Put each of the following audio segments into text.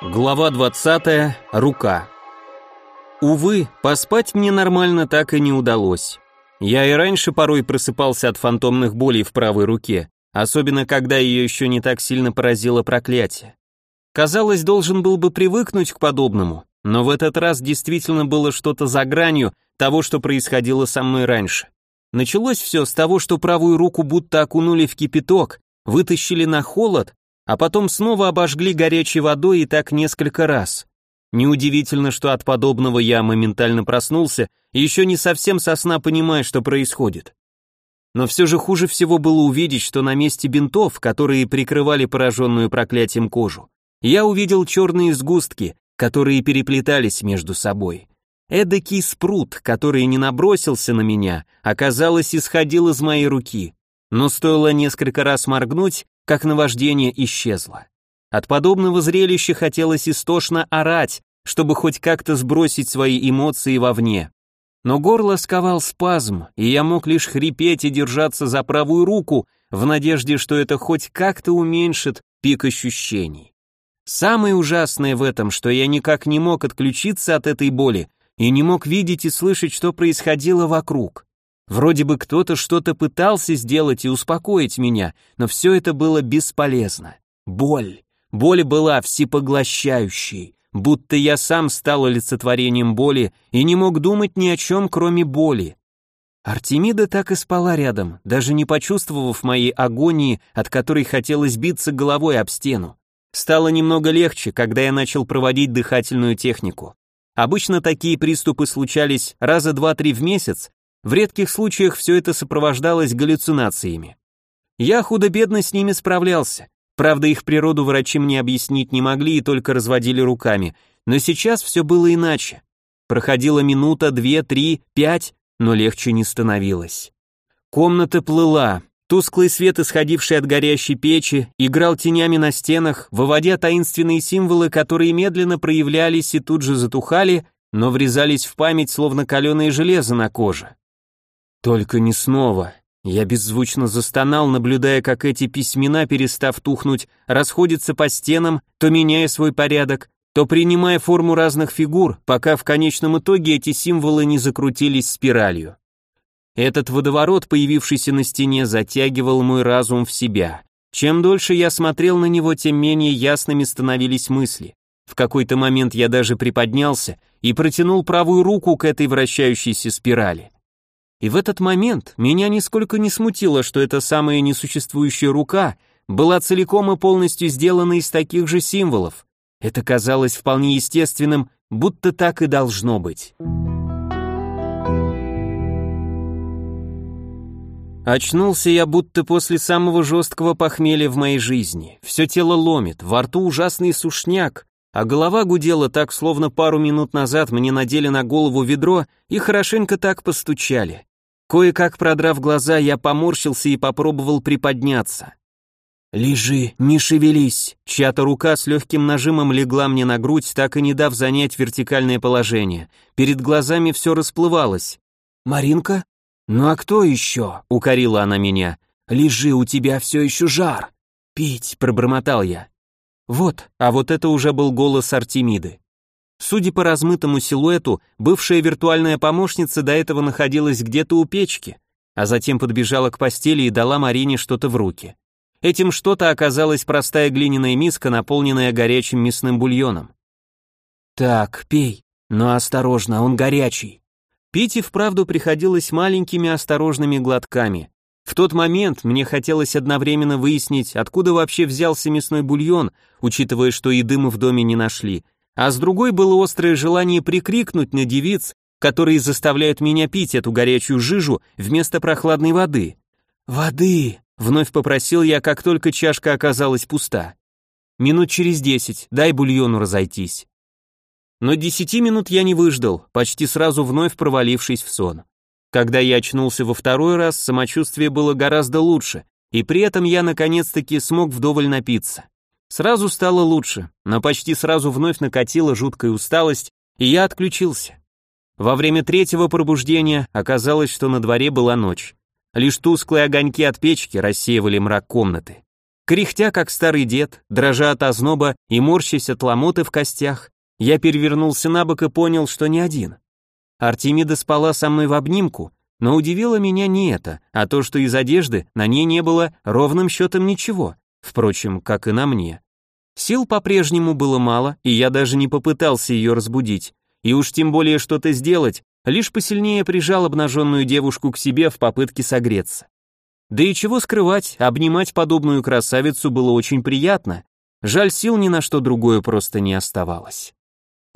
Глава 20. Рука. Увы, поспать мне нормально так и не удалось. Я и раньше порой просыпался от фантомных болей в правой руке, особенно когда ее еще не так сильно поразило проклятие. Казалось, должен был бы привыкнуть к подобному, но в этот раз действительно было что-то за гранью того, что происходило со мной раньше. Началось все с того, что правую руку будто окунули в кипяток, вытащили на холод, а потом снова обожгли горячей водой и так несколько раз. Неудивительно, что от подобного я моментально проснулся еще не совсем со сна понимая, что происходит. Но все же хуже всего было увидеть, что на месте бинтов, которые прикрывали пораженную проклятием кожу, я увидел черные сгустки, которые переплетались между собой. Эдакий спрут, который не набросился на меня, оказалось, исходил из моей руки. Но стоило несколько раз моргнуть, как наваждение исчезло. От подобного зрелища хотелось истошно орать, чтобы хоть как-то сбросить свои эмоции вовне. Но горло сковал спазм, и я мог лишь хрипеть и держаться за правую руку, в надежде, что это хоть как-то уменьшит пик ощущений. Самое ужасное в этом, что я никак не мог отключиться от этой боли и не мог видеть и слышать, что происходило вокруг. Вроде бы кто-то что-то пытался сделать и успокоить меня, но все это было бесполезно. Боль. Боль была всепоглощающей, будто я сам стал олицетворением боли и не мог думать ни о чем, кроме боли. Артемида так и спала рядом, даже не почувствовав моей агонии, от которой хотелось биться головой об стену. Стало немного легче, когда я начал проводить дыхательную технику. Обычно такие приступы случались раза два-три в месяц, в редких случаях все это сопровождалось галлюцинациями. Я худо-бедно с ними справлялся. Правда, их природу врачи мне объяснить не могли и только разводили руками. Но сейчас все было иначе. Проходила минута, две, три, пять, но легче не становилось. Комната плыла. Тусклый свет, исходивший от горящей печи, играл тенями на стенах, выводя таинственные символы, которые медленно проявлялись и тут же затухали, но врезались в память, словно каленое железо на коже. Только не снова. Я беззвучно застонал, наблюдая, как эти письмена, перестав тухнуть, расходятся по стенам, то меняя свой порядок, то принимая форму разных фигур, пока в конечном итоге эти символы не закрутились спиралью. Этот водоворот, появившийся на стене, затягивал мой разум в себя. Чем дольше я смотрел на него, тем менее ясными становились мысли. В какой-то момент я даже приподнялся и протянул правую руку к этой вращающейся спирали. И в этот момент меня нисколько не смутило, что эта самая несуществующая рука была целиком и полностью сделана из таких же символов. Это казалось вполне естественным, будто так и должно быть. Очнулся я будто после самого жесткого похмелья в моей жизни. Все тело ломит, во рту ужасный сушняк, а голова гудела так, словно пару минут назад мне надели на голову ведро и хорошенько так постучали. Кое-как продрав глаза, я поморщился и попробовал приподняться. «Лежи, не шевелись!» Чья-то рука с легким нажимом легла мне на грудь, так и не дав занять вертикальное положение. Перед глазами все расплывалось. «Маринка? Ну а кто еще?» — укорила она меня. «Лежи, у тебя все еще жар!» «Пить!» — пробормотал я. Вот, а вот это уже был голос Артемиды. Судя по размытому силуэту, бывшая виртуальная помощница до этого находилась где-то у печки, а затем подбежала к постели и дала Марине что-то в руки. Этим что-то оказалась простая глиняная миска, наполненная горячим мясным бульоном. «Так, пей, но осторожно, он горячий». Пить и вправду приходилось маленькими осторожными глотками. В тот момент мне хотелось одновременно выяснить, откуда вообще взялся мясной бульон, учитывая, что еды мы в доме не нашли, а с другой было острое желание прикрикнуть на девиц, которые заставляют меня пить эту горячую жижу вместо прохладной воды. «Воды!» — вновь попросил я, как только чашка оказалась пуста. «Минут через десять, дай бульону разойтись». Но десяти минут я не выждал, почти сразу вновь провалившись в сон. Когда я очнулся во второй раз, самочувствие было гораздо лучше, и при этом я наконец-таки смог вдоволь напиться. Сразу стало лучше, но почти сразу вновь накатила жуткая усталость, и я отключился. Во время третьего пробуждения оказалось, что на дворе была ночь. Лишь тусклые огоньки от печки рассеивали мрак комнаты. Кряхтя, как старый дед, дрожа от озноба и морщась от ломоты в костях, я перевернулся на бок и понял, что не один. Артемида спала со мной в обнимку, но удивило меня не это, а то, что из одежды на ней не было ровным счетом ничего, впрочем, как и на мне. Сил по-прежнему было мало, и я даже не попытался ее разбудить, и уж тем более что-то сделать, лишь посильнее прижал обнаженную девушку к себе в попытке согреться. Да и чего скрывать, обнимать подобную красавицу было очень приятно. Жаль, сил ни на что другое просто не оставалось.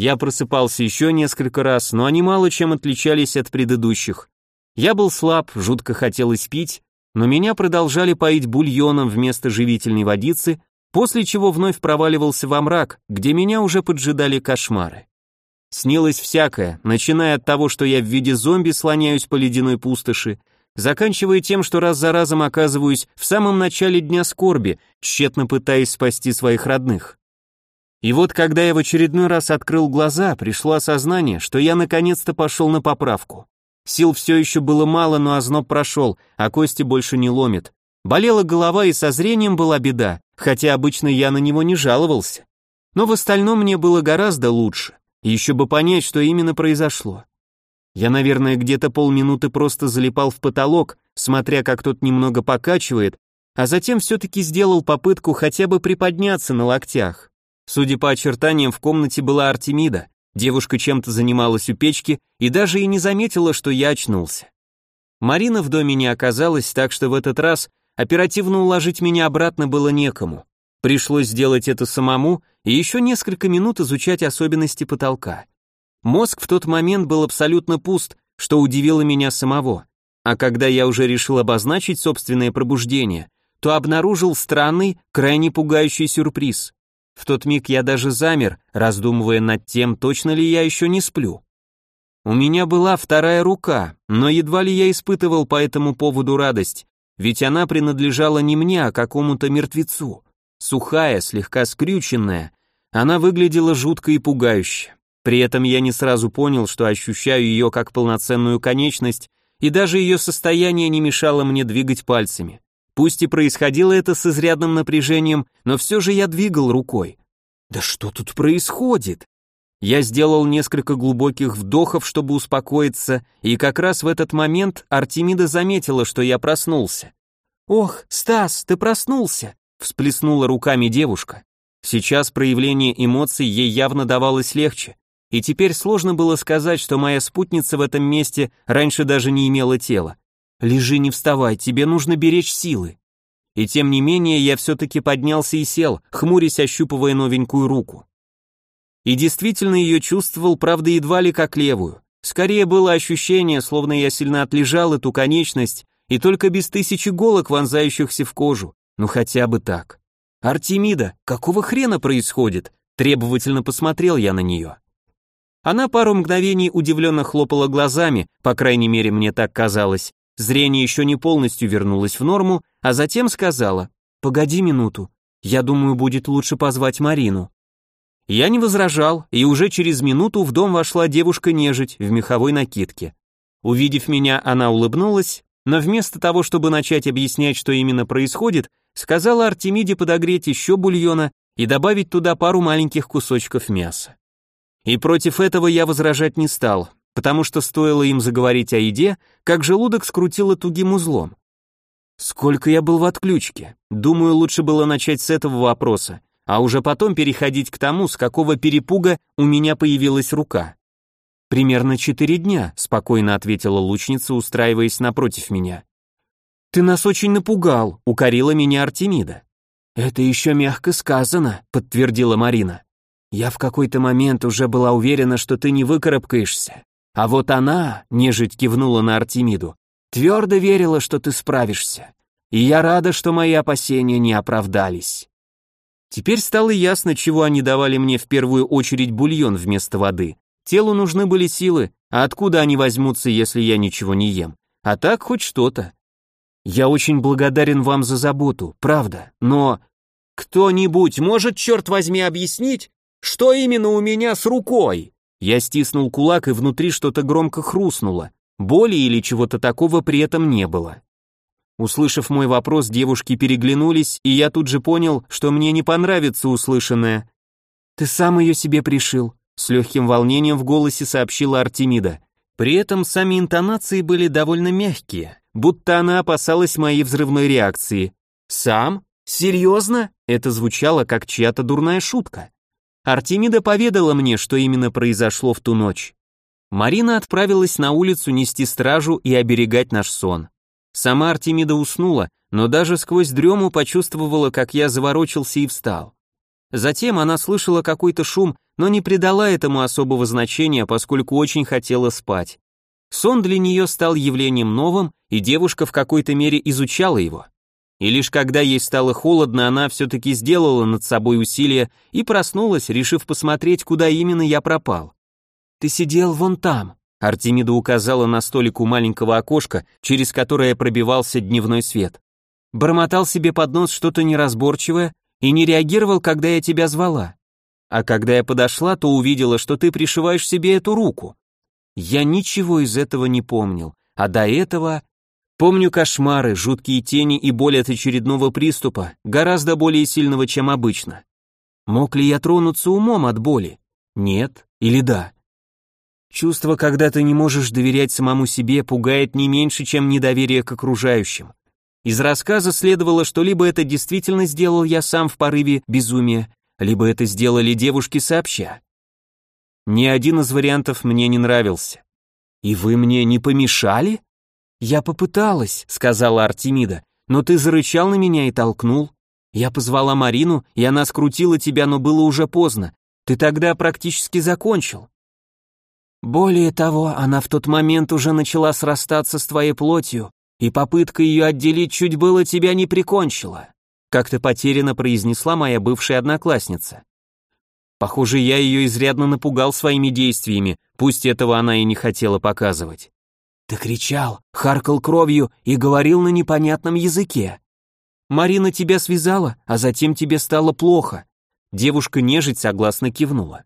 Я просыпался еще несколько раз, но они мало чем отличались от предыдущих. Я был слаб, жутко хотелось пить, но меня продолжали поить бульоном вместо живительной водицы, после чего вновь проваливался во мрак, где меня уже поджидали кошмары. Снилось всякое, начиная от того, что я в виде зомби слоняюсь по ледяной пустоши, заканчивая тем, что раз за разом оказываюсь в самом начале дня скорби, тщетно пытаясь спасти своих родных. И вот когда я в очередной раз открыл глаза, пришло осознание, что я наконец-то пошел на поправку. Сил все еще было мало, но озноб прошел, а кости больше не ломит. Болела голова и со зрением была беда, хотя обычно я на него не жаловался. Но в остальном мне было гораздо лучше. Еще бы понять, что именно произошло. Я, наверное, где-то полминуты просто залипал в потолок, смотря как тот немного покачивает, а затем все-таки сделал попытку хотя бы приподняться на локтях. Судя по очертаниям, в комнате была Артемида. Девушка чем-то занималась у печки и даже и не заметила, что я очнулся. Марина в доме не оказалась, так что в этот раз оперативно уложить меня обратно было некому. Пришлось сделать это самому и еще несколько минут изучать особенности потолка. Мозг в тот момент был абсолютно пуст, что удивило меня самого. А когда я уже решил обозначить собственное пробуждение, то обнаружил странный, крайне пугающий сюрприз. В тот миг я даже замер, раздумывая над тем, точно ли я еще не сплю. У меня была вторая рука, но едва ли я испытывал по этому поводу радость, ведь она принадлежала не мне, а какому-то мертвецу. Сухая, слегка скрюченная, она выглядела жутко и пугающе. При этом я не сразу понял, что ощущаю ее как полноценную конечность, и даже ее состояние не мешало мне двигать пальцами. Пусть и происходило это с изрядным напряжением, но все же я двигал рукой. Да что тут происходит? Я сделал несколько глубоких вдохов, чтобы успокоиться, и как раз в этот момент Артемида заметила, что я проснулся. «Ох, Стас, ты проснулся!» — всплеснула руками девушка. Сейчас проявление эмоций ей явно давалось легче и теперь сложно было сказать, что моя спутница в этом месте раньше даже не имела тела. «Лежи, не вставай, тебе нужно беречь силы». И тем не менее я все-таки поднялся и сел, хмурясь, ощупывая новенькую руку. И действительно ее чувствовал, правда, едва ли как левую. Скорее было ощущение, словно я сильно отлежал эту конечность, и только без тысячи иголок, вонзающихся в кожу. Ну хотя бы так. «Артемида, какого хрена происходит?» Требовательно посмотрел я на нее. Она пару мгновений удивленно хлопала глазами, по крайней мере мне так казалось. Зрение еще не полностью вернулось в норму, а затем сказала, «Погоди минуту, я думаю, будет лучше позвать Марину». Я не возражал, и уже через минуту в дом вошла девушка-нежить в меховой накидке. Увидев меня, она улыбнулась, но вместо того, чтобы начать объяснять, что именно происходит, сказала Артемиде подогреть еще бульона и добавить туда пару маленьких кусочков мяса. И против этого я возражать не стал, потому что стоило им заговорить о еде, как желудок скрутило тугим узлом. Сколько я был в отключке? Думаю, лучше было начать с этого вопроса, а уже потом переходить к тому, с какого перепуга у меня появилась рука. Примерно четыре дня, спокойно ответила лучница, устраиваясь напротив меня. Ты нас очень напугал, укорила меня Артемида. Это еще мягко сказано, подтвердила Марина. Я в какой-то момент уже была уверена, что ты не выкарабкаешься. А вот она, нежить кивнула на Артемиду, твердо верила, что ты справишься. И я рада, что мои опасения не оправдались. Теперь стало ясно, чего они давали мне в первую очередь бульон вместо воды. Телу нужны были силы, а откуда они возьмутся, если я ничего не ем? А так хоть что-то. Я очень благодарен вам за заботу, правда, но... Кто-нибудь может, черт возьми, объяснить, что именно у меня с рукой? Я стиснул кулак, и внутри что-то громко хрустнуло. Боли или чего-то такого при этом не было. Услышав мой вопрос, девушки переглянулись, и я тут же понял, что мне не понравится услышанное. «Ты сам ее себе пришил», — с легким волнением в голосе сообщила Артемида. При этом сами интонации были довольно мягкие, будто она опасалась моей взрывной реакции. «Сам? Серьезно?» Это звучало как чья-то дурная шутка. Артемида поведала мне, что именно произошло в ту ночь. Марина отправилась на улицу нести стражу и оберегать наш сон. Сама Артемида уснула, но даже сквозь дрему почувствовала, как я заворочился и встал. Затем она слышала какой-то шум, но не придала этому особого значения, поскольку очень хотела спать. Сон для нее стал явлением новым, и девушка в какой-то мере изучала его. И лишь когда ей стало холодно, она все-таки сделала над собой усилие и проснулась, решив посмотреть, куда именно я пропал. «Ты сидел вон там», — Артемида указала на столик у маленького окошка, через которое пробивался дневной свет. Бормотал себе под нос что-то неразборчивое и не реагировал, когда я тебя звала. А когда я подошла, то увидела, что ты пришиваешь себе эту руку. Я ничего из этого не помнил, а до этого... Помню кошмары, жуткие тени и боль от очередного приступа, гораздо более сильного, чем обычно. Мог ли я тронуться умом от боли? Нет или да? Чувство, когда ты не можешь доверять самому себе, пугает не меньше, чем недоверие к окружающим. Из рассказа следовало, что либо это действительно сделал я сам в порыве безумия, либо это сделали девушки сообща. Ни один из вариантов мне не нравился. «И вы мне не помешали?» «Я попыталась», — сказала Артемида, «но ты зарычал на меня и толкнул. Я позвала Марину, и она скрутила тебя, но было уже поздно. Ты тогда практически закончил». Более того, она в тот момент уже начала срастаться с твоей плотью, и попытка ее отделить чуть было тебя не прикончила. Как-то потерянно произнесла моя бывшая одноклассница. Похоже, я ее изрядно напугал своими действиями, пусть этого она и не хотела показывать. Ты кричал, харкал кровью и говорил на непонятном языке. Марина тебя связала, а затем тебе стало плохо. Девушка-нежить согласно кивнула.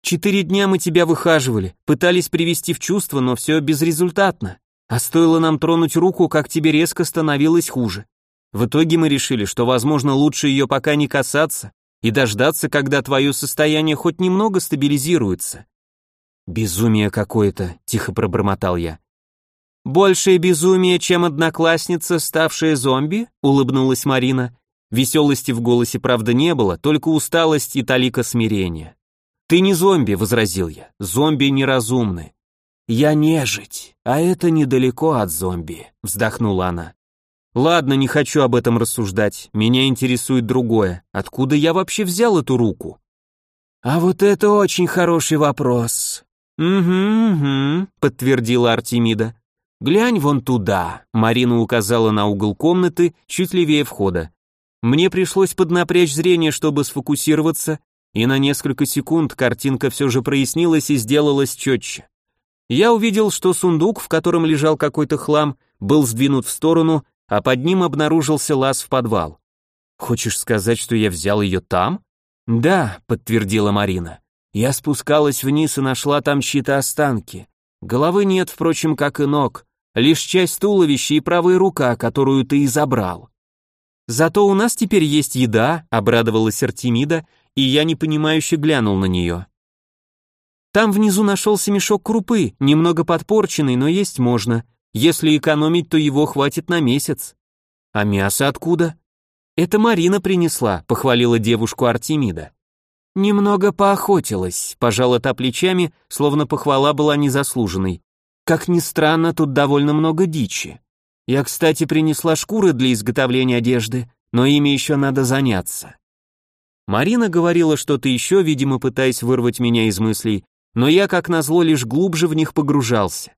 Четыре дня мы тебя выхаживали, пытались привести в чувство, но все безрезультатно. А стоило нам тронуть руку, как тебе резко становилось хуже. В итоге мы решили, что, возможно, лучше ее пока не касаться и дождаться, когда твое состояние хоть немного стабилизируется. Безумие какое-то, тихо пробормотал я. Большее безумие, чем одноклассница, ставшая зомби, улыбнулась Марина. Веселости в голосе, правда, не было, только усталость и талика смирения. «Ты не зомби», — возразил я. «Зомби неразумны». «Я нежить, а это недалеко от зомби», — вздохнула она. «Ладно, не хочу об этом рассуждать. Меня интересует другое. Откуда я вообще взял эту руку?» «А вот это очень хороший вопрос». «Угу, угу», — подтвердила Артемида. «Глянь вон туда», — Марина указала на угол комнаты, чуть левее входа. Мне пришлось поднапрячь зрение, чтобы сфокусироваться, и на несколько секунд картинка все же прояснилась и сделалась четче. Я увидел, что сундук, в котором лежал какой-то хлам, был сдвинут в сторону, а под ним обнаружился лаз в подвал. «Хочешь сказать, что я взял ее там?» «Да», — подтвердила Марина. «Я спускалась вниз и нашла там чьи-то останки. Головы нет, впрочем, как и ног, лишь часть туловища и правая рука, которую ты и забрал». «Зато у нас теперь есть еда», — обрадовалась Артемида и я непонимающе глянул на нее. Там внизу нашелся мешок крупы, немного подпорченный, но есть можно. Если экономить, то его хватит на месяц. А мясо откуда? Это Марина принесла, похвалила девушку Артемида. Немного поохотилась, пожала та плечами, словно похвала была незаслуженной. Как ни странно, тут довольно много дичи. Я, кстати, принесла шкуры для изготовления одежды, но ими еще надо заняться. Марина говорила что-то еще, видимо, пытаясь вырвать меня из мыслей, но я, как назло, лишь глубже в них погружался.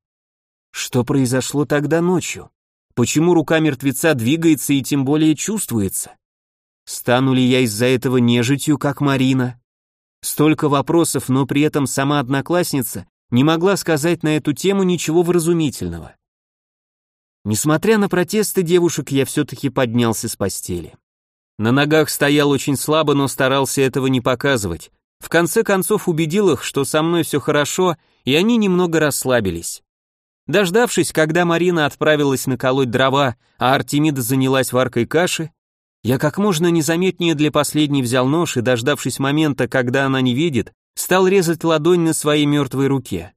Что произошло тогда ночью? Почему рука мертвеца двигается и тем более чувствуется? Стану ли я из-за этого нежитью, как Марина? Столько вопросов, но при этом сама одноклассница не могла сказать на эту тему ничего вразумительного. Несмотря на протесты девушек, я все-таки поднялся с постели. На ногах стоял очень слабо, но старался этого не показывать. В конце концов убедил их, что со мной все хорошо, и они немного расслабились. Дождавшись, когда Марина отправилась наколоть дрова, а Артемида занялась варкой каши, я как можно незаметнее для последней взял нож и, дождавшись момента, когда она не видит, стал резать ладонь на своей мертвой руке.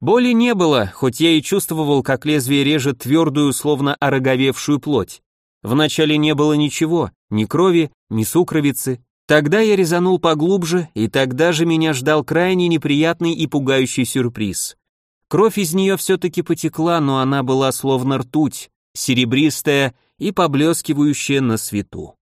Боли не было, хоть я и чувствовал, как лезвие режет твердую, словно ороговевшую плоть. Вначале не было ничего, ни крови, ни сукровицы. Тогда я резанул поглубже, и тогда же меня ждал крайне неприятный и пугающий сюрприз. Кровь из нее все-таки потекла, но она была словно ртуть, серебристая и поблескивающая на свету.